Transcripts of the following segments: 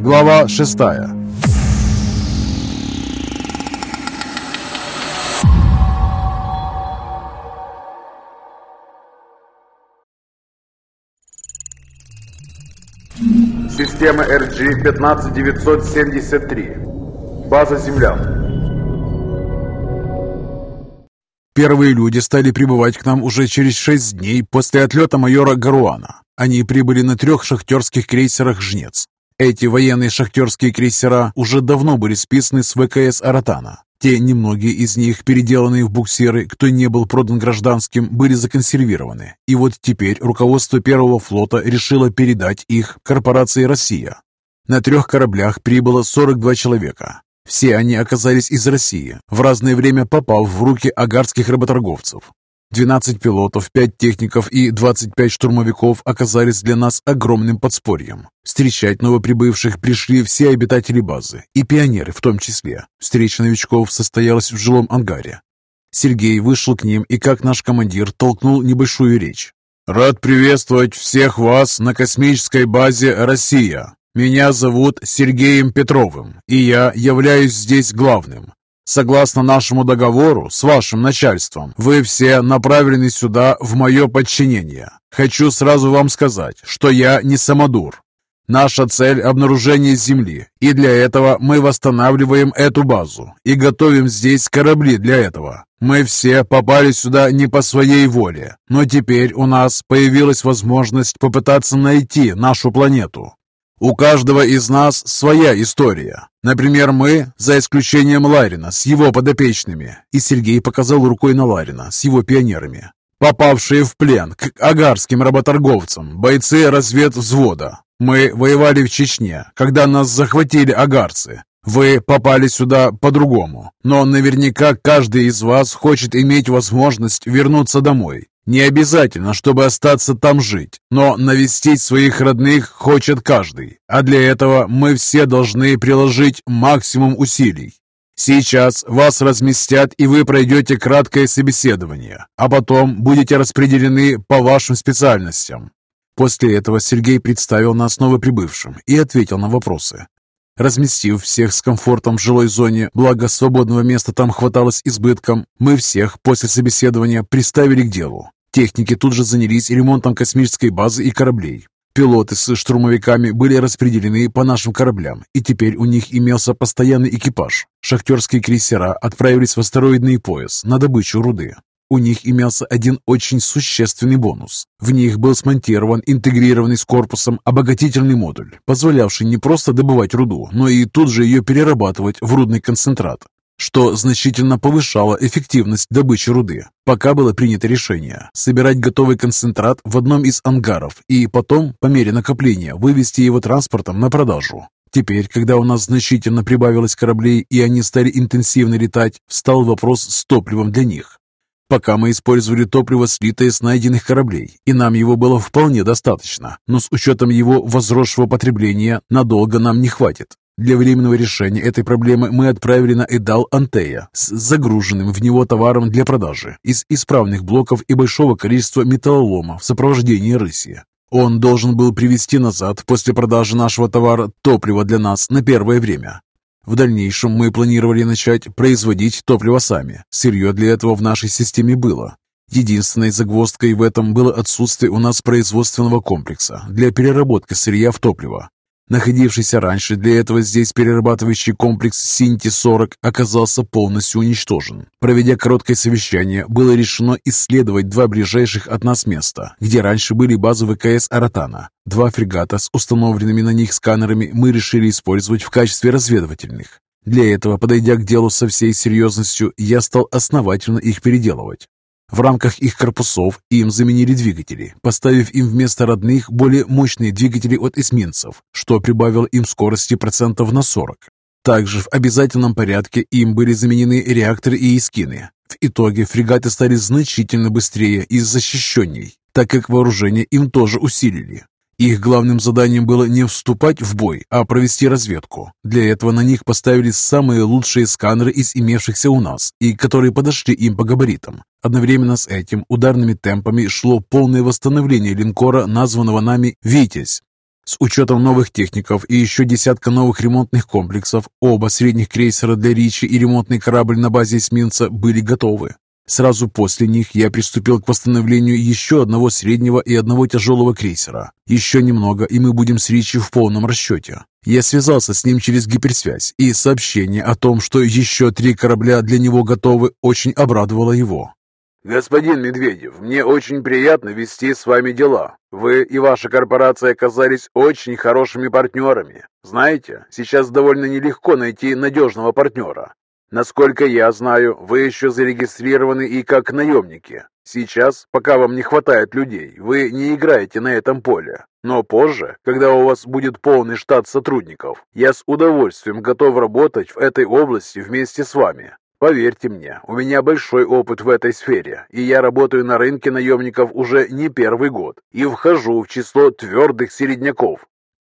Глава шестая. Система RG-15973. База «Земля». Первые люди стали прибывать к нам уже через шесть дней после отлета майора Гаруана. Они прибыли на трех шахтерских крейсерах «Жнец». Эти военные шахтерские крейсера уже давно были списаны с ВКС «Аратана». Те немногие из них, переделанные в буксиры, кто не был продан гражданским, были законсервированы. И вот теперь руководство Первого флота решило передать их корпорации «Россия». На трех кораблях прибыло 42 человека. Все они оказались из России, в разное время попав в руки агарских работорговцев. 12 пилотов, 5 техников и 25 штурмовиков оказались для нас огромным подспорьем. Встречать новоприбывших пришли все обитатели базы, и пионеры в том числе. Встреча новичков состоялась в жилом ангаре. Сергей вышел к ним и, как наш командир, толкнул небольшую речь. «Рад приветствовать всех вас на космической базе «Россия». Меня зовут Сергеем Петровым, и я являюсь здесь главным. Согласно нашему договору с вашим начальством, вы все направлены сюда в мое подчинение. Хочу сразу вам сказать, что я не самодур. Наша цель – обнаружение Земли, и для этого мы восстанавливаем эту базу и готовим здесь корабли для этого. Мы все попали сюда не по своей воле, но теперь у нас появилась возможность попытаться найти нашу планету. У каждого из нас своя история. Например, мы, за исключением Ларина с его подопечными, и Сергей показал рукой на Ларина с его пионерами, попавшие в плен к агарским работорговцам, бойцы разведвзвода. Мы воевали в Чечне, когда нас захватили агарцы. Вы попали сюда по-другому, но наверняка каждый из вас хочет иметь возможность вернуться домой. Не обязательно, чтобы остаться там жить, но навестить своих родных хочет каждый, а для этого мы все должны приложить максимум усилий. Сейчас вас разместят, и вы пройдете краткое собеседование, а потом будете распределены по вашим специальностям. После этого Сергей представил нас новоприбывшим и ответил на вопросы. Разместив всех с комфортом в жилой зоне, благо свободного места там хваталось избытком, мы всех после собеседования приставили к делу. Техники тут же занялись ремонтом космической базы и кораблей. Пилоты с штурмовиками были распределены по нашим кораблям, и теперь у них имелся постоянный экипаж. Шахтерские крейсера отправились в астероидный пояс на добычу руды. У них имелся один очень существенный бонус. В них был смонтирован интегрированный с корпусом обогатительный модуль, позволявший не просто добывать руду, но и тут же ее перерабатывать в рудный концентрат что значительно повышало эффективность добычи руды. Пока было принято решение собирать готовый концентрат в одном из ангаров и потом, по мере накопления, вывести его транспортом на продажу. Теперь, когда у нас значительно прибавилось кораблей и они стали интенсивно летать, встал вопрос с топливом для них. Пока мы использовали топливо, слитое с найденных кораблей, и нам его было вполне достаточно, но с учетом его возросшего потребления надолго нам не хватит. Для временного решения этой проблемы мы отправили на Эдал Антея с загруженным в него товаром для продажи из исправных блоков и большого количества металлолома в сопровождении рыси. Он должен был привезти назад после продажи нашего товара топливо для нас на первое время. В дальнейшем мы планировали начать производить топливо сами. Сырье для этого в нашей системе было. Единственной загвоздкой в этом было отсутствие у нас производственного комплекса для переработки сырья в топливо. Находившийся раньше для этого здесь перерабатывающий комплекс Синти-40 оказался полностью уничтожен. Проведя короткое совещание, было решено исследовать два ближайших от нас места, где раньше были базы ВКС «Аратана». Два фрегата с установленными на них сканерами мы решили использовать в качестве разведывательных. Для этого, подойдя к делу со всей серьезностью, я стал основательно их переделывать. В рамках их корпусов им заменили двигатели, поставив им вместо родных более мощные двигатели от эсминцев, что прибавило им скорости процентов на 40. Также в обязательном порядке им были заменены реакторы и эскины. В итоге фрегаты стали значительно быстрее и защищенней, так как вооружение им тоже усилили. Их главным заданием было не вступать в бой, а провести разведку. Для этого на них поставили самые лучшие сканеры из имевшихся у нас, и которые подошли им по габаритам. Одновременно с этим ударными темпами шло полное восстановление линкора, названного нами «Витязь». С учетом новых техников и еще десятка новых ремонтных комплексов, оба средних крейсера для Ричи и ремонтный корабль на базе эсминца были готовы. Сразу после них я приступил к восстановлению еще одного среднего и одного тяжелого крейсера. Еще немного, и мы будем с Ричи в полном расчете. Я связался с ним через гиперсвязь, и сообщение о том, что еще три корабля для него готовы, очень обрадовало его. «Господин Медведев, мне очень приятно вести с вами дела. Вы и ваша корпорация оказались очень хорошими партнерами. Знаете, сейчас довольно нелегко найти надежного партнера. Насколько я знаю, вы еще зарегистрированы и как наемники. Сейчас, пока вам не хватает людей, вы не играете на этом поле. Но позже, когда у вас будет полный штат сотрудников, я с удовольствием готов работать в этой области вместе с вами. Поверьте мне, у меня большой опыт в этой сфере, и я работаю на рынке наемников уже не первый год и вхожу в число твердых середняков.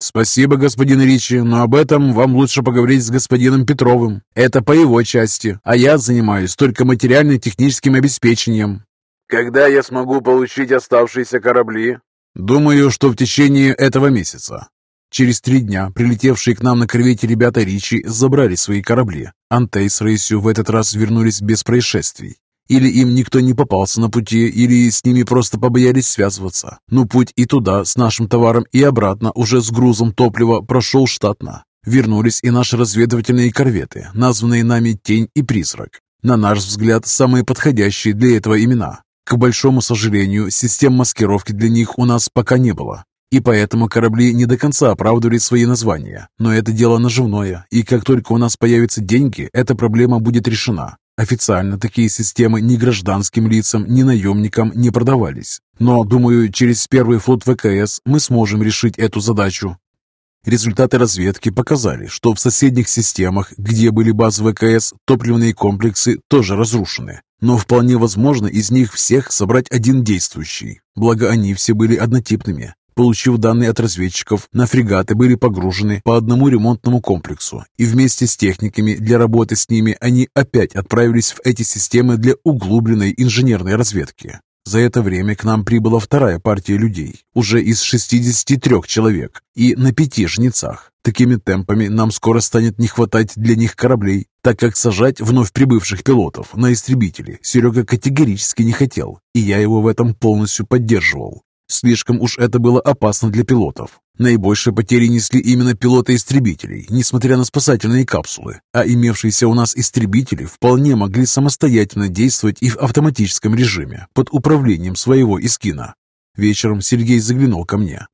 «Спасибо, господин Ричи, но об этом вам лучше поговорить с господином Петровым. Это по его части, а я занимаюсь только материально-техническим обеспечением». «Когда я смогу получить оставшиеся корабли?» «Думаю, что в течение этого месяца». Через три дня прилетевшие к нам на корвете ребята Ричи забрали свои корабли. Антей с Рейсью в этот раз вернулись без происшествий. Или им никто не попался на пути, или с ними просто побоялись связываться. Но путь и туда с нашим товаром, и обратно уже с грузом топлива прошел штатно. Вернулись и наши разведывательные корветы, названные нами «Тень» и «Призрак». На наш взгляд, самые подходящие для этого имена. К большому сожалению, систем маскировки для них у нас пока не было. И поэтому корабли не до конца оправдывали свои названия. Но это дело наживное, и как только у нас появятся деньги, эта проблема будет решена. Официально такие системы ни гражданским лицам, ни наемникам не продавались. Но, думаю, через первый флот ВКС мы сможем решить эту задачу. Результаты разведки показали, что в соседних системах, где были базы ВКС, топливные комплексы тоже разрушены. Но вполне возможно из них всех собрать один действующий. Благо они все были однотипными. Получив данные от разведчиков, на фрегаты были погружены по одному ремонтному комплексу, и вместе с техниками для работы с ними они опять отправились в эти системы для углубленной инженерной разведки. За это время к нам прибыла вторая партия людей, уже из 63 человек, и на пяти жнецах. Такими темпами нам скоро станет не хватать для них кораблей, так как сажать вновь прибывших пилотов на истребители Серега категорически не хотел, и я его в этом полностью поддерживал. Слишком уж это было опасно для пилотов. Наибольшие потери несли именно пилоты истребителей, несмотря на спасательные капсулы, а имевшиеся у нас истребители вполне могли самостоятельно действовать и в автоматическом режиме, под управлением своего искина. Вечером Сергей заглянул ко мне.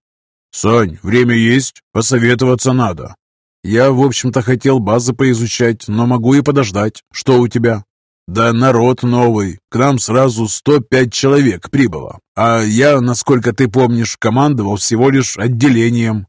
«Сань, время есть? Посоветоваться надо». «Я, в общем-то, хотел базы поизучать, но могу и подождать. Что у тебя?» «Да народ новый. К нам сразу 105 человек прибыло. А я, насколько ты помнишь, командовал всего лишь отделением».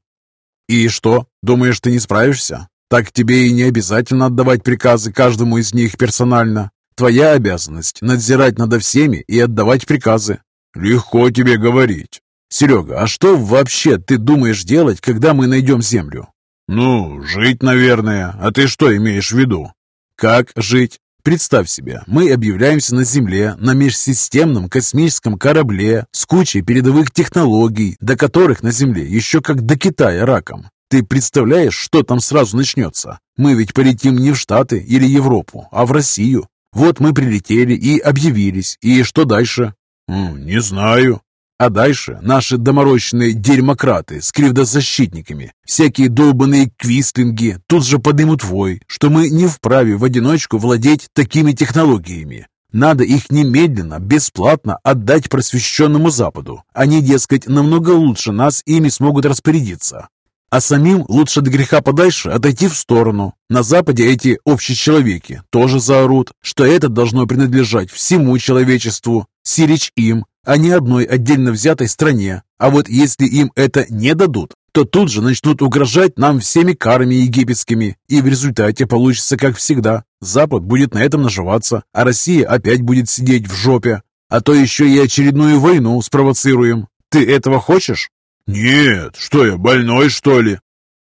«И что? Думаешь, ты не справишься? Так тебе и не обязательно отдавать приказы каждому из них персонально. Твоя обязанность – надзирать над всеми и отдавать приказы». «Легко тебе говорить». «Серега, а что вообще ты думаешь делать, когда мы найдем Землю?» «Ну, жить, наверное. А ты что имеешь в виду?» «Как жить? Представь себе, мы объявляемся на Земле на межсистемном космическом корабле с кучей передовых технологий, до которых на Земле еще как до Китая раком. Ты представляешь, что там сразу начнется? Мы ведь полетим не в Штаты или Европу, а в Россию. Вот мы прилетели и объявились. И что дальше? «Не знаю», а дальше наши доморощенные дерьмократы с кривдозащитниками, всякие долбанные квистлинги тут же поднимут вой, что мы не вправе в одиночку владеть такими технологиями. Надо их немедленно, бесплатно отдать просвещенному Западу. Они, дескать, намного лучше нас ими смогут распорядиться. А самим лучше до греха подальше отойти в сторону. На Западе эти общечеловеки тоже заорут, что это должно принадлежать всему человечеству. Сирич им, а не одной отдельно взятой стране. А вот если им это не дадут, то тут же начнут угрожать нам всеми карами египетскими, и в результате получится как всегда. Запад будет на этом наживаться, а Россия опять будет сидеть в жопе. А то еще и очередную войну спровоцируем. Ты этого хочешь? Нет, что я, больной что ли?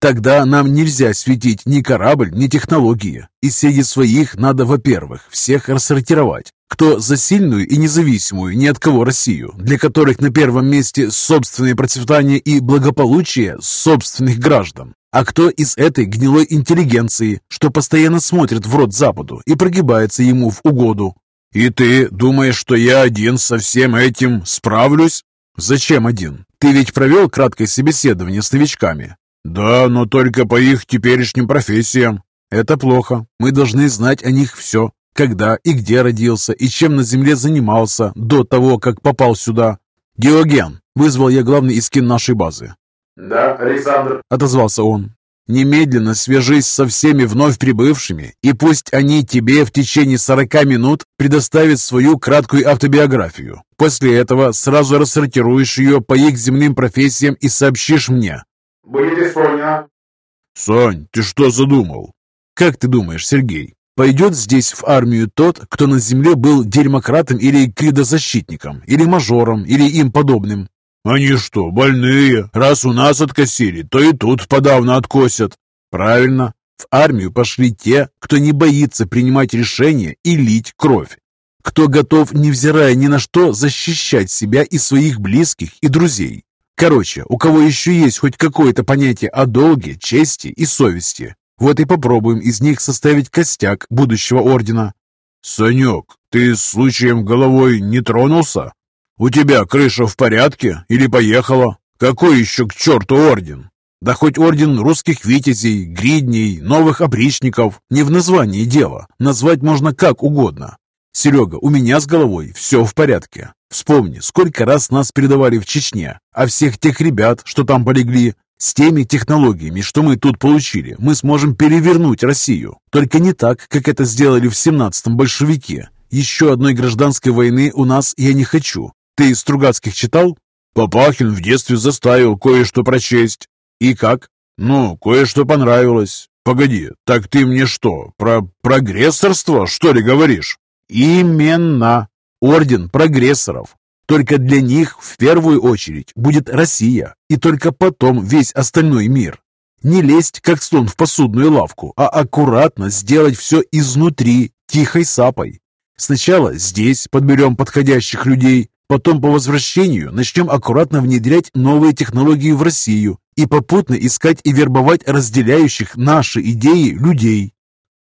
Тогда нам нельзя светить ни корабль, ни технологии. И среди своих надо, во-первых, всех рассортировать, кто за сильную и независимую ни от кого Россию, для которых на первом месте собственное процветание и благополучие собственных граждан, а кто из этой гнилой интеллигенции, что постоянно смотрит в рот Западу и прогибается ему в угоду. «И ты думаешь, что я один со всем этим справлюсь?» «Зачем один? Ты ведь провел краткое собеседование с новичками?» «Да, но только по их теперешним профессиям». «Это плохо. Мы должны знать о них все. Когда и где родился, и чем на земле занимался до того, как попал сюда. Диоген, вызвал я главный искин нашей базы. «Да, Александр», — отозвался он. «Немедленно свяжись со всеми вновь прибывшими, и пусть они тебе в течение сорока минут предоставят свою краткую автобиографию. После этого сразу рассортируешь ее по их земным профессиям и сообщишь мне». «Будет исполнено». «Сань, ты что задумал?» «Как ты думаешь, Сергей, Пойдет здесь в армию тот, кто на земле был дерьмократом или кридозащитником, или мажором, или им подобным. Они что, больные? Раз у нас откосили, то и тут подавно откосят. Правильно. В армию пошли те, кто не боится принимать решения и лить кровь. Кто готов, невзирая ни на что, защищать себя и своих близких и друзей. Короче, у кого еще есть хоть какое-то понятие о долге, чести и совести, вот и попробуем из них составить костяк будущего ордена. Санек, ты случаем головой не тронулся? У тебя крыша в порядке или поехала? Какой еще к черту орден? Да хоть орден русских витязей, гридней, новых опричников. Не в названии дело. Назвать можно как угодно. Серега, у меня с головой все в порядке. Вспомни, сколько раз нас передавали в Чечне, а всех тех ребят, что там полегли, с теми технологиями, что мы тут получили, мы сможем перевернуть Россию. Только не так, как это сделали в 17-м большевики. Еще одной гражданской войны у нас я не хочу. Ты Стругацких читал? Папахин в детстве заставил кое-что прочесть. И как? Ну, кое-что понравилось. Погоди, так ты мне что, про прогрессорство, что ли, говоришь? Именно. Орден прогрессоров. Только для них в первую очередь будет Россия, и только потом весь остальной мир. Не лезть, как слон в посудную лавку, а аккуратно сделать все изнутри, тихой сапой. Сначала здесь подберем подходящих людей, потом по возвращению начнем аккуратно внедрять новые технологии в Россию и попутно искать и вербовать разделяющих наши идеи людей.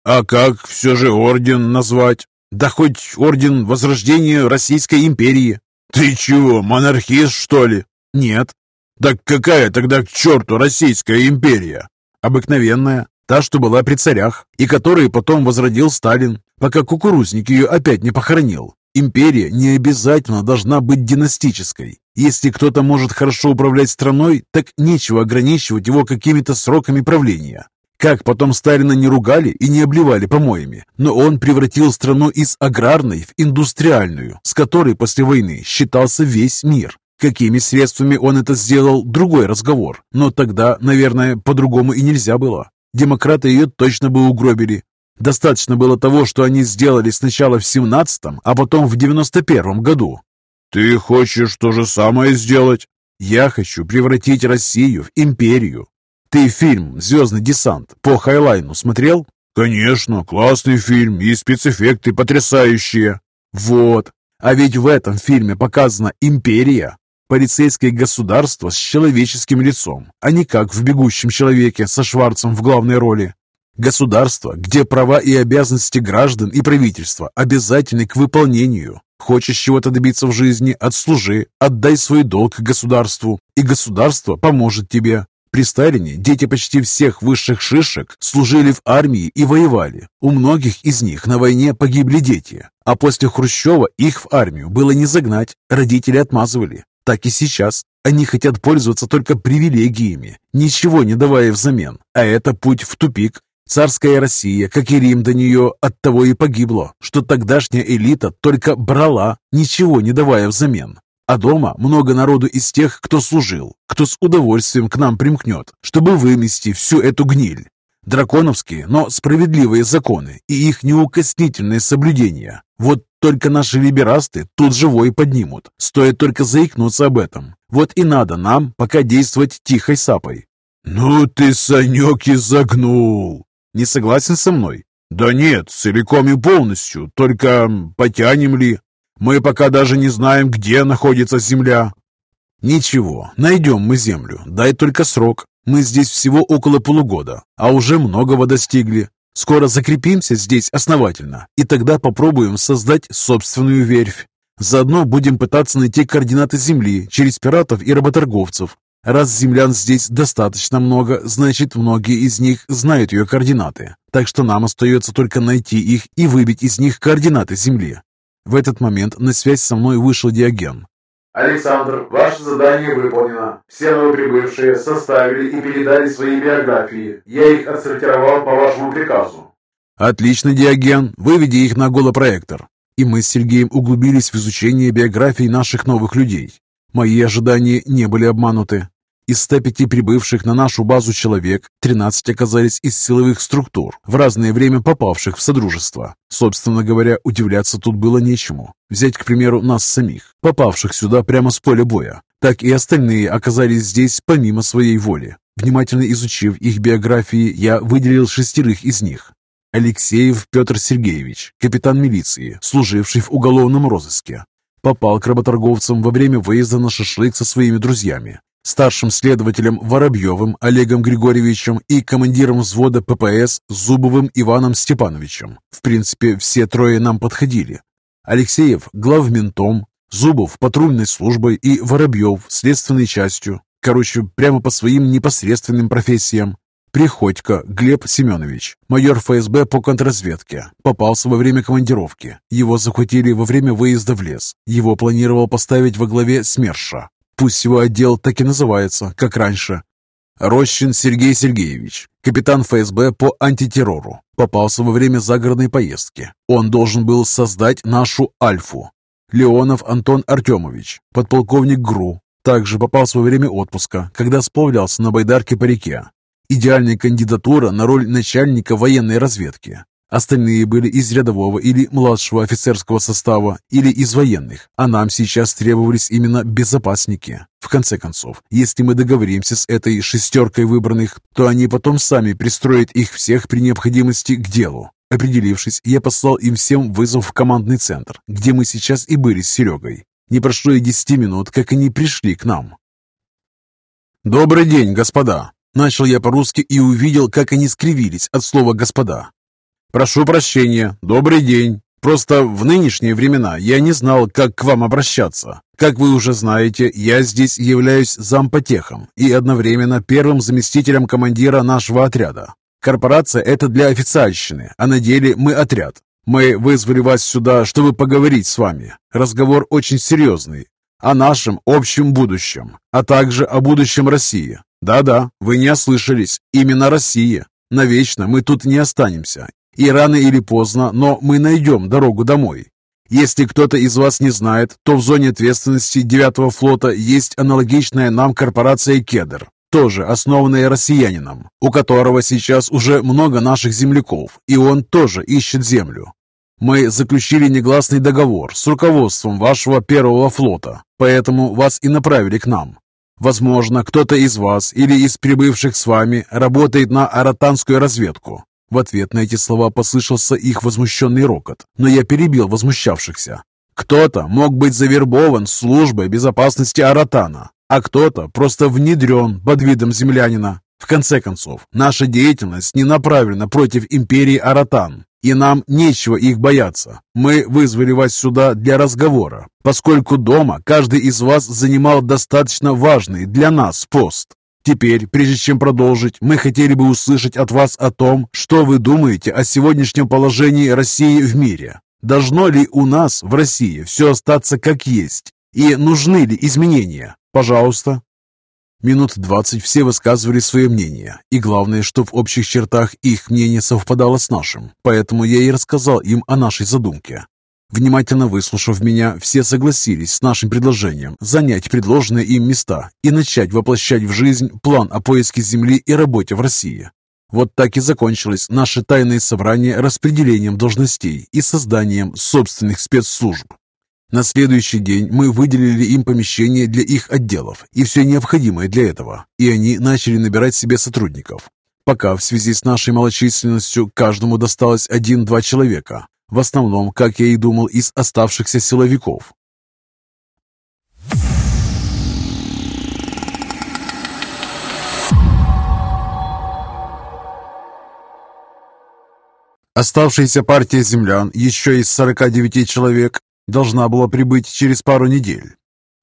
А как все же орден назвать? Да хоть орден Возрождения Российской империи. «Ты чего, монархист, что ли?» «Нет». «Так какая тогда к черту Российская империя?» «Обыкновенная, та, что была при царях, и которую потом возродил Сталин, пока кукурузник ее опять не похоронил. Империя не обязательно должна быть династической. Если кто-то может хорошо управлять страной, так нечего ограничивать его какими-то сроками правления. Как потом Сталина не ругали и не обливали помоями, но он превратил страну из аграрной в индустриальную, с которой после войны считался весь мир. Какими средствами он это сделал – другой разговор, но тогда, наверное, по-другому и нельзя было. Демократы ее точно бы угробили. Достаточно было того, что они сделали сначала в 17-м, а потом в 91-м году. «Ты хочешь то же самое сделать?» «Я хочу превратить Россию в империю, ты фильм «Звездный десант» по Хайлайну смотрел? Конечно, классный фильм и спецэффекты потрясающие. Вот. А ведь в этом фильме показана империя. Полицейское государство с человеческим лицом, а не как в «Бегущем человеке» со Шварцем в главной роли. Государство, где права и обязанности граждан и правительства обязательны к выполнению. Хочешь чего-то добиться в жизни – отслужи, отдай свой долг государству, и государство поможет тебе. При Сталине дети почти всех высших шишек служили в армии и воевали. У многих из них на войне погибли дети, а после Хрущева их в армию было не загнать, родители отмазывали. Так и сейчас. Они хотят пользоваться только привилегиями, ничего не давая взамен. А это путь в тупик. Царская Россия, как и Рим до нее, от того и погибла, что тогдашняя элита только брала, ничего не давая взамен. А дома много народу из тех, кто служил, кто с удовольствием к нам примкнет, чтобы вымести всю эту гниль. Драконовские, но справедливые законы и их неукоснительное соблюдение. Вот только наши либерасты тут живой поднимут. Стоит только заикнуться об этом. Вот и надо нам пока действовать тихой сапой. «Ну ты, Санек, изогнул!» «Не согласен со мной?» «Да нет, целиком и полностью, только потянем ли? Мы пока даже не знаем, где находится Земля». «Ничего, найдем мы Землю, дай только срок. Мы здесь всего около полугода, а уже многого достигли. Скоро закрепимся здесь основательно, и тогда попробуем создать собственную верфь. Заодно будем пытаться найти координаты Земли через пиратов и работорговцев. Раз землян здесь достаточно много, значит, многие из них знают ее координаты. Так что нам остается только найти их и выбить из них координаты Земли. В этот момент на связь со мной вышел Диоген. Александр, ваше задание выполнено. Все новоприбывшие составили и передали свои биографии. Я их отсортировал по вашему приказу. Отлично, Диоген. Выведи их на голопроектор. И мы с Сергеем углубились в изучение биографий наших новых людей. Мои ожидания не были обмануты. Из 105 прибывших на нашу базу человек, 13 оказались из силовых структур, в разное время попавших в Содружество. Собственно говоря, удивляться тут было нечему. Взять, к примеру, нас самих, попавших сюда прямо с поля боя. Так и остальные оказались здесь помимо своей воли. Внимательно изучив их биографии, я выделил шестерых из них. Алексеев Петр Сергеевич, капитан милиции, служивший в уголовном розыске. Попал к работорговцам во время выезда на шашлык со своими друзьями старшим следователем Воробьевым Олегом Григорьевичем и командиром взвода ППС Зубовым Иваном Степановичем. В принципе, все трое нам подходили. Алексеев – главментом, Зубов – патрульной службой и Воробьев – следственной частью. Короче, прямо по своим непосредственным профессиям. Приходько Глеб Семенович, майор ФСБ по контрразведке, попался во время командировки. Его захватили во время выезда в лес. Его планировал поставить во главе СМЕРШа, Пусть его отдел так и называется, как раньше. Рощин Сергей Сергеевич, капитан ФСБ по антитеррору, попался во время загородной поездки. Он должен был создать нашу Альфу. Леонов Антон Артемович, подполковник ГРУ, также попался во время отпуска, когда сплавлялся на байдарке по реке. Идеальная кандидатура на роль начальника военной разведки. Остальные были из рядового или младшего офицерского состава, или из военных, а нам сейчас требовались именно безопасники. В конце концов, если мы договоримся с этой шестеркой выбранных, то они потом сами пристроят их всех при необходимости к делу. Определившись, я послал им всем вызов в командный центр, где мы сейчас и были с Серегой. Не прошло и десяти минут, как они пришли к нам. «Добрый день, господа!» Начал я по-русски и увидел, как они скривились от слова «господа». «Прошу прощения. Добрый день. Просто в нынешние времена я не знал, как к вам обращаться. Как вы уже знаете, я здесь являюсь зампотехом и одновременно первым заместителем командира нашего отряда. Корпорация – это для официальщины, а на деле мы отряд. Мы вызвали вас сюда, чтобы поговорить с вами. Разговор очень серьезный. О нашем общем будущем, а также о будущем России. Да-да, вы не ослышались. Именно Россия. Навечно мы тут не останемся и рано или поздно, но мы найдем дорогу домой. Если кто-то из вас не знает, то в зоне ответственности 9 флота есть аналогичная нам корпорация «Кедр», тоже основанная россиянином, у которого сейчас уже много наших земляков, и он тоже ищет землю. Мы заключили негласный договор с руководством вашего первого флота, поэтому вас и направили к нам. Возможно, кто-то из вас или из прибывших с вами работает на аратанскую разведку, в ответ на эти слова послышался их возмущенный рокот, но я перебил возмущавшихся. Кто-то мог быть завербован службой безопасности Аратана, а кто-то просто внедрен под видом землянина. В конце концов, наша деятельность не направлена против империи Аратан, и нам нечего их бояться. Мы вызвали вас сюда для разговора, поскольку дома каждый из вас занимал достаточно важный для нас пост. Теперь, прежде чем продолжить, мы хотели бы услышать от вас о том, что вы думаете о сегодняшнем положении России в мире. Должно ли у нас в России все остаться как есть? И нужны ли изменения? Пожалуйста. Минут двадцать все высказывали свое мнение, и главное, что в общих чертах их мнение совпадало с нашим, поэтому я и рассказал им о нашей задумке. Внимательно выслушав меня, все согласились с нашим предложением занять предложенные им места и начать воплощать в жизнь план о поиске земли и работе в России. Вот так и закончилось наше тайное собрание распределением должностей и созданием собственных спецслужб. На следующий день мы выделили им помещение для их отделов и все необходимое для этого, и они начали набирать себе сотрудников. Пока в связи с нашей малочисленностью каждому досталось один-два человека. В основном, как я и думал, из оставшихся силовиков. Оставшаяся партия землян, еще из 49 человек, должна была прибыть через пару недель.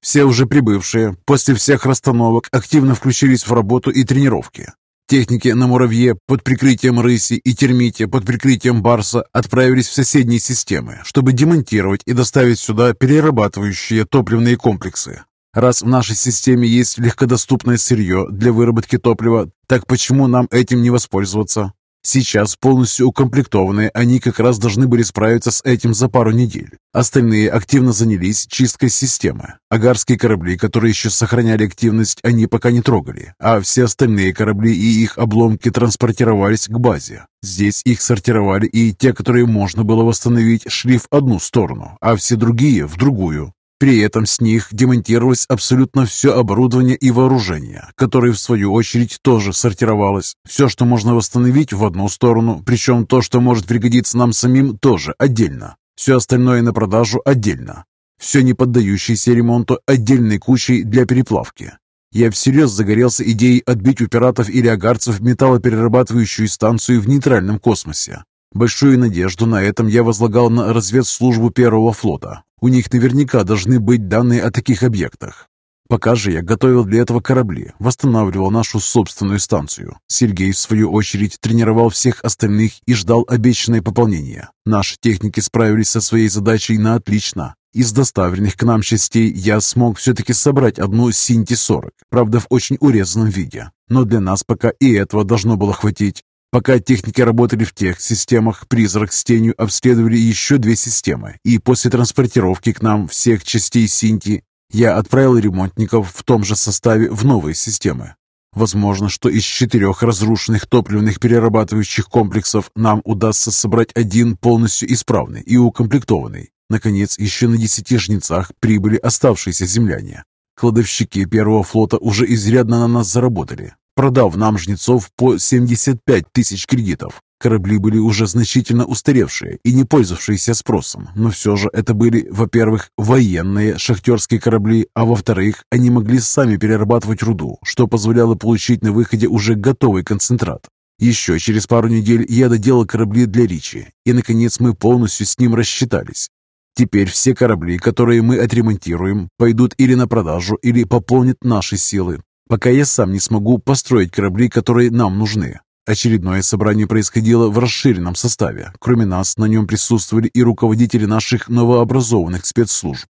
Все уже прибывшие, после всех расстановок, активно включились в работу и тренировки. Техники на Муравье под прикрытием Рыси и Термите под прикрытием Барса отправились в соседние системы, чтобы демонтировать и доставить сюда перерабатывающие топливные комплексы. Раз в нашей системе есть легкодоступное сырье для выработки топлива, так почему нам этим не воспользоваться? Сейчас полностью укомплектованные, они как раз должны были справиться с этим за пару недель. Остальные активно занялись чисткой системы. Агарские корабли, которые еще сохраняли активность, они пока не трогали, а все остальные корабли и их обломки транспортировались к базе. Здесь их сортировали, и те, которые можно было восстановить, шли в одну сторону, а все другие – в другую. При этом с них демонтировалось абсолютно все оборудование и вооружение, которое в свою очередь тоже сортировалось. Все, что можно восстановить в одну сторону, причем то, что может пригодиться нам самим, тоже отдельно. Все остальное на продажу отдельно. Все не поддающееся ремонту отдельной кучей для переплавки. Я всерьез загорелся идеей отбить у пиратов или агарцев металлоперерабатывающую станцию в нейтральном космосе. Большую надежду на этом я возлагал на разведслужбу Первого флота. У них наверняка должны быть данные о таких объектах. Пока же я готовил для этого корабли, восстанавливал нашу собственную станцию. Сергей, в свою очередь, тренировал всех остальных и ждал обещанное пополнение. Наши техники справились со своей задачей на отлично. Из доставленных к нам частей я смог все-таки собрать одну Синти-40, правда в очень урезанном виде. Но для нас пока и этого должно было хватить. Пока техники работали в тех системах, призрак с тенью обследовали еще две системы, и после транспортировки к нам всех частей Синти я отправил ремонтников в том же составе в новые системы. Возможно, что из четырех разрушенных топливных перерабатывающих комплексов нам удастся собрать один полностью исправный и укомплектованный. Наконец, еще на десяти жнецах прибыли оставшиеся земляне. Кладовщики первого флота уже изрядно на нас заработали продав нам жнецов по 75 тысяч кредитов. Корабли были уже значительно устаревшие и не пользовавшиеся спросом, но все же это были, во-первых, военные шахтерские корабли, а во-вторых, они могли сами перерабатывать руду, что позволяло получить на выходе уже готовый концентрат. Еще через пару недель я доделал корабли для Ричи, и, наконец, мы полностью с ним рассчитались. Теперь все корабли, которые мы отремонтируем, пойдут или на продажу, или пополнят наши силы, пока я сам не смогу построить корабли, которые нам нужны. Очередное собрание происходило в расширенном составе. Кроме нас, на нем присутствовали и руководители наших новообразованных спецслужб.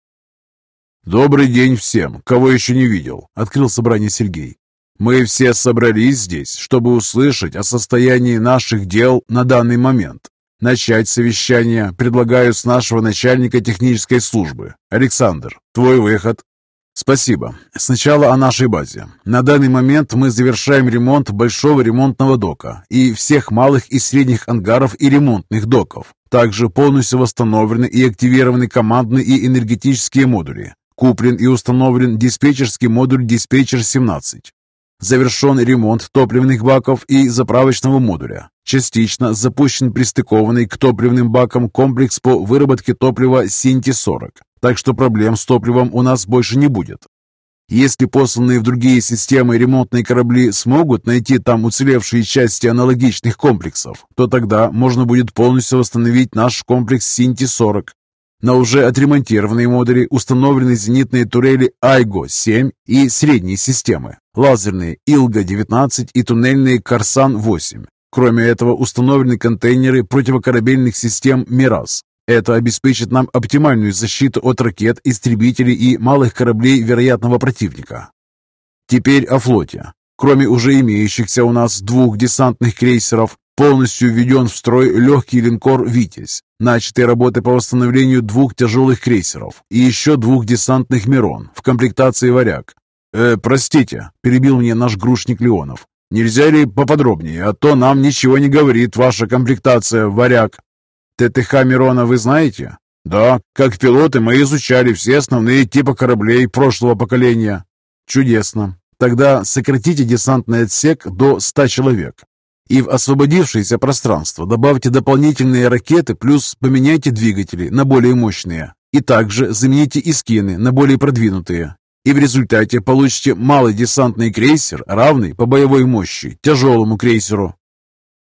«Добрый день всем, кого еще не видел», — открыл собрание Сергей. «Мы все собрались здесь, чтобы услышать о состоянии наших дел на данный момент. Начать совещание предлагаю с нашего начальника технической службы. Александр, твой выход». Спасибо. Сначала о нашей базе. На данный момент мы завершаем ремонт большого ремонтного дока и всех малых и средних ангаров и ремонтных доков. Также полностью восстановлены и активированы командные и энергетические модули. Куплен и установлен диспетчерский модуль «Диспетчер-17». Завершен ремонт топливных баков и заправочного модуля. Частично запущен пристыкованный к топливным бакам комплекс по выработке топлива «Синти-40» так что проблем с топливом у нас больше не будет. Если посланные в другие системы ремонтные корабли смогут найти там уцелевшие части аналогичных комплексов, то тогда можно будет полностью восстановить наш комплекс Синти-40. На уже отремонтированные модули установлены зенитные турели Айго-7 и средние системы, лазерные Илга-19 и туннельные Корсан-8. Кроме этого, установлены контейнеры противокорабельных систем «Мирас», это обеспечит нам оптимальную защиту от ракет, истребителей и малых кораблей вероятного противника. Теперь о флоте. Кроме уже имеющихся у нас двух десантных крейсеров, полностью введен в строй легкий линкор «Витязь», начатые работы по восстановлению двух тяжелых крейсеров и еще двух десантных «Мирон» в комплектации «Варяг». «Э, простите», — перебил мне наш грушник Леонов. «Нельзя ли поподробнее, а то нам ничего не говорит ваша комплектация «Варяг». ТТХ Мирона вы знаете? Да, как пилоты мы изучали все основные типы кораблей прошлого поколения. Чудесно. Тогда сократите десантный отсек до 100 человек. И в освободившееся пространство добавьте дополнительные ракеты, плюс поменяйте двигатели на более мощные. И также замените искины на более продвинутые. И в результате получите малый десантный крейсер, равный по боевой мощи тяжелому крейсеру.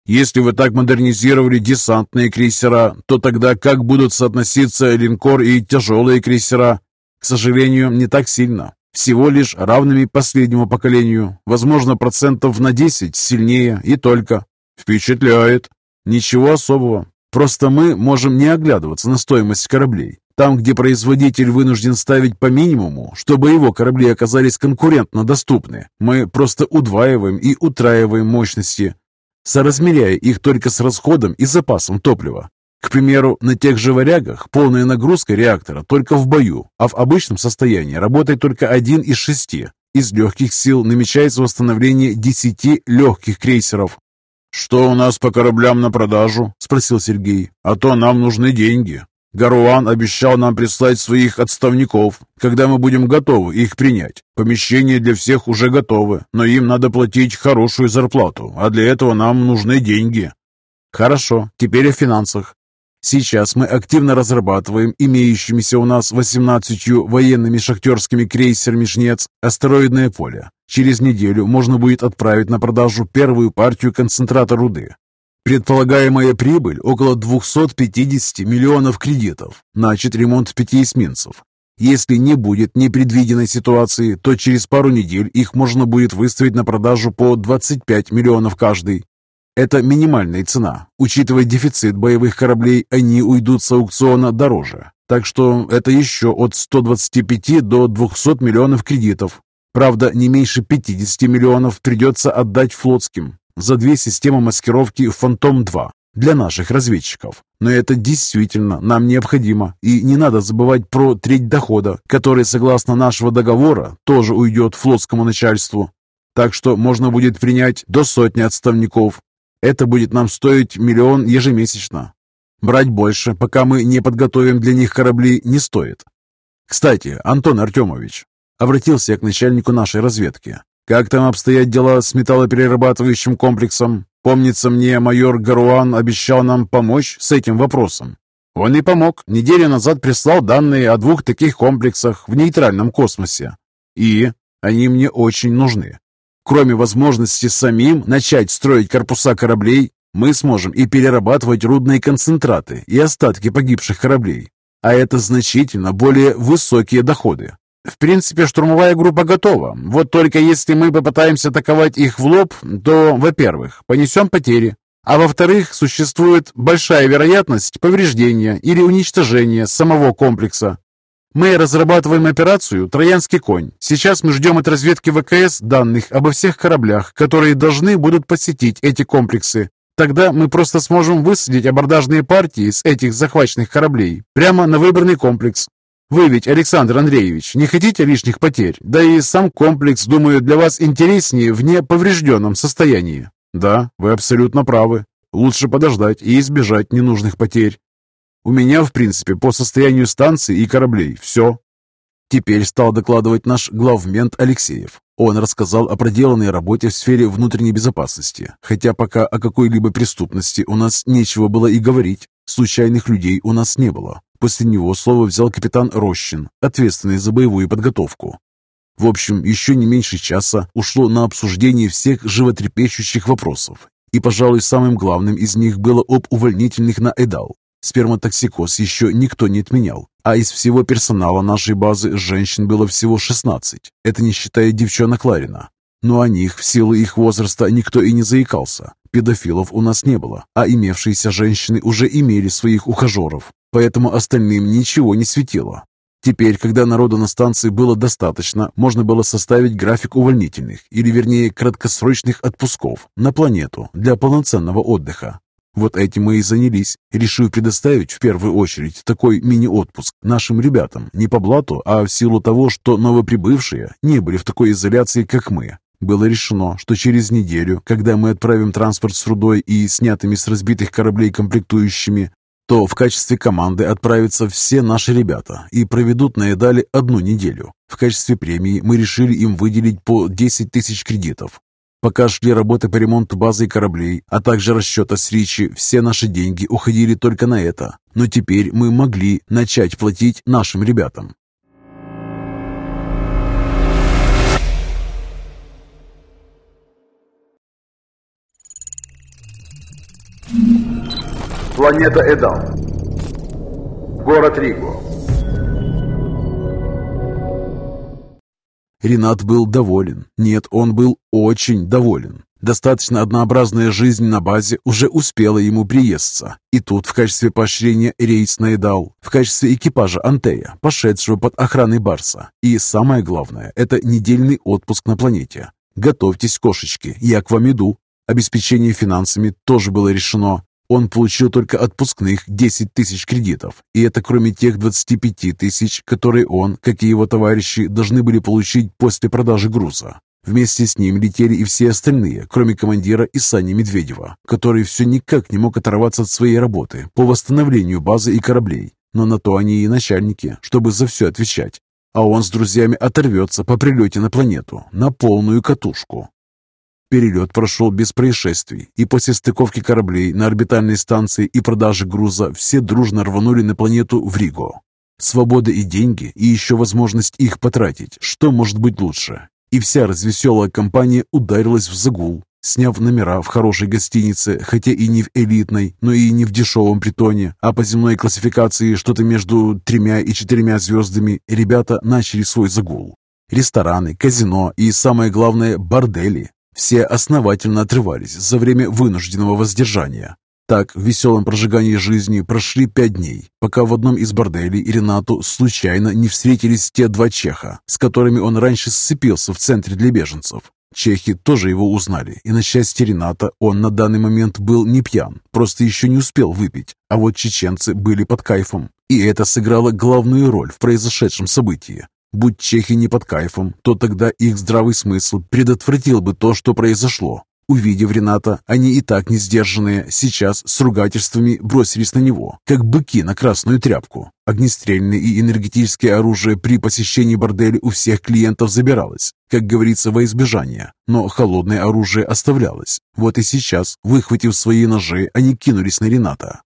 Если вы так модернизировали десантные крейсера, то тогда как будут соотноситься линкор и тяжелые крейсера? К сожалению, не так сильно. Всего лишь равными последнему поколению. Возможно, процентов на 10 сильнее и только. Впечатляет. Ничего особого. Просто мы можем не оглядываться на стоимость кораблей. Там, где производитель вынужден ставить по минимуму, чтобы его корабли оказались конкурентно доступны, мы просто удваиваем и утраиваем мощности, соразмеряя их только с расходом и запасом топлива. К примеру, на тех же варягах полная нагрузка реактора только в бою, а в обычном состоянии работает только один из шести. Из легких сил намечается восстановление десяти легких крейсеров. «Что у нас по кораблям на продажу?» – спросил Сергей. «А то нам нужны деньги. Гаруан обещал нам прислать своих отставников, когда мы будем готовы их принять. Помещения для всех уже готовы, но им надо платить хорошую зарплату, а для этого нам нужны деньги. Хорошо, теперь о финансах. Сейчас мы активно разрабатываем имеющимися у нас 18 военными шахтерскими крейсерами «Жнец» астероидное поле. Через неделю можно будет отправить на продажу первую партию концентрата руды. Предполагаемая прибыль около 250 миллионов кредитов. Начат ремонт пяти эсминцев. Если не будет непредвиденной ситуации, то через пару недель их можно будет выставить на продажу по 25 миллионов каждый. Это минимальная цена. Учитывая дефицит боевых кораблей, они уйдут с аукциона дороже. Так что это еще от 125 до 200 миллионов кредитов. Правда, не меньше 50 миллионов придется отдать флотским за две системы маскировки «Фантом-2» для наших разведчиков. Но это действительно нам необходимо, и не надо забывать про треть дохода, который, согласно нашего договора, тоже уйдет флотскому начальству. Так что можно будет принять до сотни отставников. Это будет нам стоить миллион ежемесячно. Брать больше, пока мы не подготовим для них корабли, не стоит. Кстати, Антон Артемович, обратился я к начальнику нашей разведки. Как там обстоят дела с металлоперерабатывающим комплексом? Помнится мне, майор Гаруан обещал нам помочь с этим вопросом. Он и помог. Неделю назад прислал данные о двух таких комплексах в нейтральном космосе. И они мне очень нужны. Кроме возможности самим начать строить корпуса кораблей, мы сможем и перерабатывать рудные концентраты и остатки погибших кораблей. А это значительно более высокие доходы. В принципе, штурмовая группа готова. Вот только если мы попытаемся атаковать их в лоб, то, во-первых, понесем потери, а во-вторых, существует большая вероятность повреждения или уничтожения самого комплекса. Мы разрабатываем операцию «Троянский конь». Сейчас мы ждем от разведки ВКС данных обо всех кораблях, которые должны будут посетить эти комплексы. Тогда мы просто сможем высадить абордажные партии с этих захваченных кораблей прямо на выбранный комплекс. Вы ведь, Александр Андреевич, не хотите лишних потерь? Да и сам комплекс, думаю, для вас интереснее в неповрежденном состоянии. Да, вы абсолютно правы. Лучше подождать и избежать ненужных потерь. У меня, в принципе, по состоянию станции и кораблей все. Теперь стал докладывать наш главмент Алексеев. Он рассказал о проделанной работе в сфере внутренней безопасности, хотя пока о какой-либо преступности у нас нечего было и говорить. Случайных людей у нас не было. После него слово взял капитан Рощин, ответственный за боевую подготовку. В общем, еще не меньше часа ушло на обсуждение всех животрепещущих вопросов. И, пожалуй, самым главным из них было об увольнительных на Эдал. Сперматоксикоз еще никто не отменял, а из всего персонала нашей базы женщин было всего 16, это не считая девчонок Ларина. Но о них в силу их возраста никто и не заикался. Педофилов у нас не было, а имевшиеся женщины уже имели своих ухажеров, поэтому остальным ничего не светило. Теперь, когда народу на станции было достаточно, можно было составить график увольнительных, или вернее краткосрочных отпусков, на планету для полноценного отдыха. Вот этим мы и занялись, решив предоставить в первую очередь такой мини-отпуск нашим ребятам, не по блату, а в силу того, что новоприбывшие не были в такой изоляции, как мы. Было решено, что через неделю, когда мы отправим транспорт с рудой и снятыми с разбитых кораблей комплектующими, то в качестве команды отправятся все наши ребята и проведут на Эдале одну неделю. В качестве премии мы решили им выделить по 10 тысяч кредитов. Пока шли работы по ремонту базы и кораблей, а также расчета с Ричи, все наши деньги уходили только на это. Но теперь мы могли начать платить нашим ребятам. Планета Эдал. Город Риго. Ренат был доволен. Нет, он был очень доволен. Достаточно однообразная жизнь на базе уже успела ему приесться. И тут в качестве поощрения рейс наедал, в качестве экипажа Антея, пошедшего под охраной Барса. И самое главное, это недельный отпуск на планете. Готовьтесь, кошечки, я к вам иду. Обеспечение финансами тоже было решено. Он получил только отпускных 10 тысяч кредитов, и это кроме тех 25 тысяч, которые он, как и его товарищи, должны были получить после продажи груза. Вместе с ним летели и все остальные, кроме командира и Сани Медведева, который все никак не мог оторваться от своей работы по восстановлению базы и кораблей. Но на то они и начальники, чтобы за все отвечать. А он с друзьями оторвется по прилете на планету, на полную катушку. Перелет прошел без происшествий, и после стыковки кораблей на орбитальной станции и продажи груза все дружно рванули на планету в Риго. Свобода и деньги, и еще возможность их потратить. Что может быть лучше? И вся развеселая компания ударилась в загул, сняв номера в хорошей гостинице, хотя и не в элитной, но и не в дешевом притоне, а по земной классификации что-то между тремя и четырьмя звездами, ребята начали свой загул. Рестораны, казино и, самое главное, бордели. Все основательно отрывались за время вынужденного воздержания. Так, в веселом прожигании жизни прошли пять дней, пока в одном из борделей Ренату случайно не встретились те два чеха, с которыми он раньше сцепился в центре для беженцев. Чехи тоже его узнали, и на счастье Рената он на данный момент был не пьян, просто еще не успел выпить, а вот чеченцы были под кайфом, и это сыграло главную роль в произошедшем событии. Будь чехи не под кайфом, то тогда их здравый смысл предотвратил бы то, что произошло. Увидев Рената, они и так не сдержанные, сейчас с ругательствами бросились на него, как быки на красную тряпку. Огнестрельное и энергетическое оружие при посещении борделя у всех клиентов забиралось, как говорится, во избежание, но холодное оружие оставлялось. Вот и сейчас, выхватив свои ножи, они кинулись на Рената.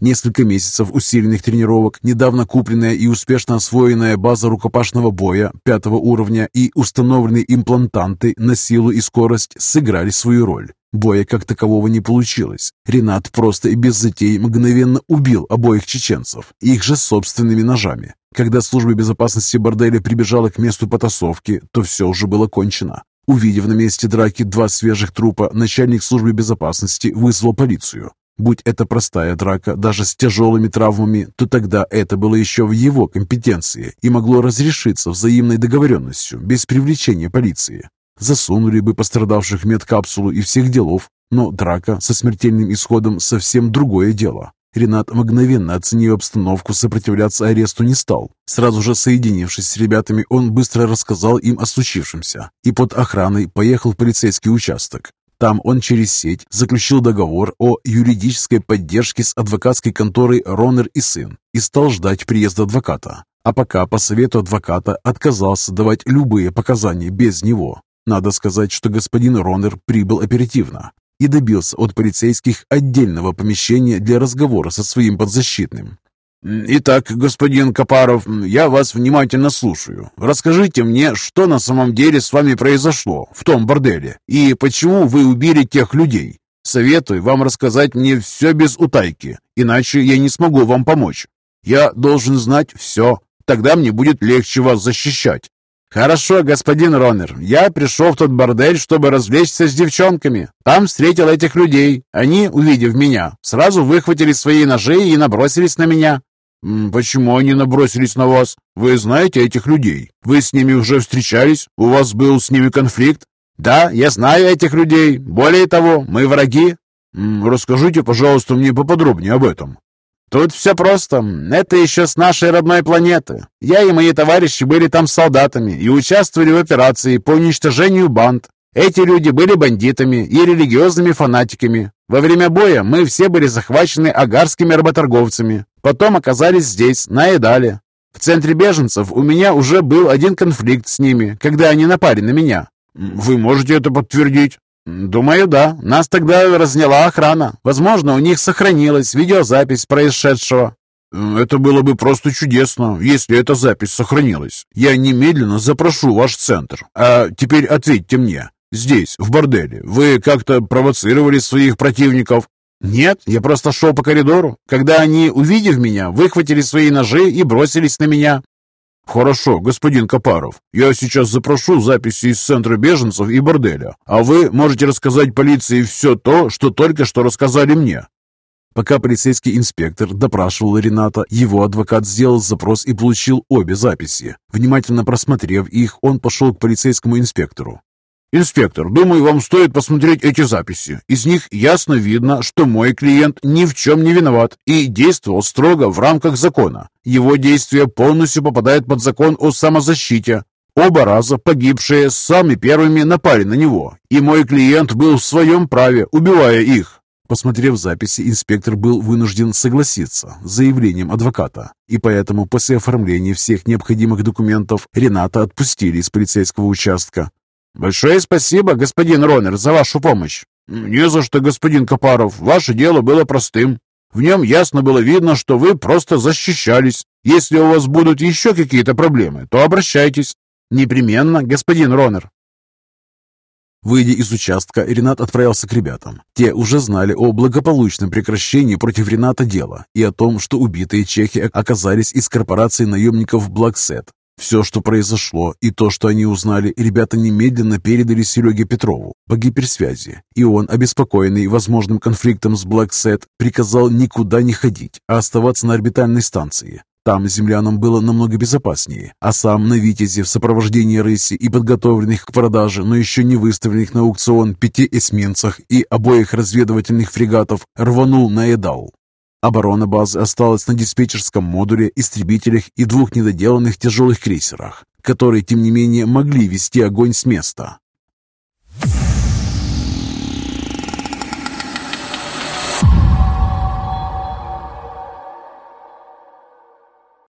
Несколько месяцев усиленных тренировок, недавно купленная и успешно освоенная база рукопашного боя пятого уровня и установленные имплантанты на силу и скорость сыграли свою роль. Боя как такового не получилось. Ренат просто и без затей мгновенно убил обоих чеченцев, их же собственными ножами. Когда служба безопасности борделя прибежала к месту потасовки, то все уже было кончено. Увидев на месте драки два свежих трупа, начальник службы безопасности вызвал полицию. Будь это простая драка, даже с тяжелыми травмами, то тогда это было еще в его компетенции и могло разрешиться взаимной договоренностью, без привлечения полиции. Засунули бы пострадавших медкапсулу и всех делов, но драка со смертельным исходом совсем другое дело. Ренат, мгновенно оценив обстановку, сопротивляться аресту не стал. Сразу же соединившись с ребятами, он быстро рассказал им о случившемся и под охраной поехал в полицейский участок. Там он через сеть заключил договор о юридической поддержке с адвокатской конторой «Ронер и сын» и стал ждать приезда адвоката. А пока по совету адвоката отказался давать любые показания без него. Надо сказать, что господин Ронер прибыл оперативно и добился от полицейских отдельного помещения для разговора со своим подзащитным. «Итак, господин Капаров, я вас внимательно слушаю. Расскажите мне, что на самом деле с вами произошло в том борделе и почему вы убили тех людей. Советую вам рассказать мне все без утайки, иначе я не смогу вам помочь. Я должен знать все, тогда мне будет легче вас защищать». «Хорошо, господин Ронер, я пришел в тот бордель, чтобы развлечься с девчонками. Там встретил этих людей. Они, увидев меня, сразу выхватили свои ножи и набросились на меня. «Почему они набросились на вас? Вы знаете этих людей? Вы с ними уже встречались? У вас был с ними конфликт?» «Да, я знаю этих людей. Более того, мы враги». «Расскажите, пожалуйста, мне поподробнее об этом». «Тут все просто. Это еще с нашей родной планеты. Я и мои товарищи были там солдатами и участвовали в операции по уничтожению банд. Эти люди были бандитами и религиозными фанатиками. Во время боя мы все были захвачены агарскими работорговцами. Потом оказались здесь, на Эдале. В центре беженцев у меня уже был один конфликт с ними, когда они напали на меня. Вы можете это подтвердить? «Думаю, да. Нас тогда разняла охрана. Возможно, у них сохранилась видеозапись происшедшего». «Это было бы просто чудесно, если эта запись сохранилась. Я немедленно запрошу ваш центр. А теперь ответьте мне. Здесь, в борделе, вы как-то провоцировали своих противников?» «Нет, я просто шел по коридору. Когда они, увидев меня, выхватили свои ножи и бросились на меня». «Хорошо, господин Копаров. Я сейчас запрошу записи из центра беженцев и борделя, а вы можете рассказать полиции все то, что только что рассказали мне. Пока полицейский инспектор допрашивал Рената, его адвокат сделал запрос и получил обе записи. Внимательно просмотрев их, он пошел к полицейскому инспектору. «Инспектор, думаю, вам стоит посмотреть эти записи. Из них ясно видно, что мой клиент ни в чем не виноват и действовал строго в рамках закона. Его действия полностью попадают под закон о самозащите. Оба раза погибшие сами первыми напали на него, и мой клиент был в своем праве, убивая их. Посмотрев записи, инспектор был вынужден согласиться с заявлением адвоката, и поэтому после оформления всех необходимых документов Рената отпустили из полицейского участка. «Большое спасибо, господин Ронер, за вашу помощь!» «Не за что, господин Копаров. Ваше дело было простым. В нем ясно было видно, что вы просто защищались. Если у вас будут еще какие-то проблемы, то обращайтесь». «Непременно, господин Ронер». Выйдя из участка, Ренат отправился к ребятам. Те уже знали о благополучном прекращении против Рената дела и о том, что убитые чехи оказались из корпорации наемников Блэксет. Все, что произошло, и то, что они узнали, ребята немедленно передали Сереге Петрову по гиперсвязи, и он, обеспокоенный возможным конфликтом с Блэксет, приказал никуда не ходить, а оставаться на орбитальной станции. Там землянам было намного безопаснее, а сам на «Витязе» в сопровождении рыси и подготовленных к продаже, но еще не выставленных на аукцион пяти эсминцах и обоих разведывательных фрегатов рванул на Эдал. Оборона базы осталась на диспетчерском модуле, истребителях и двух недоделанных тяжелых крейсерах, которые, тем не менее, могли вести огонь с места.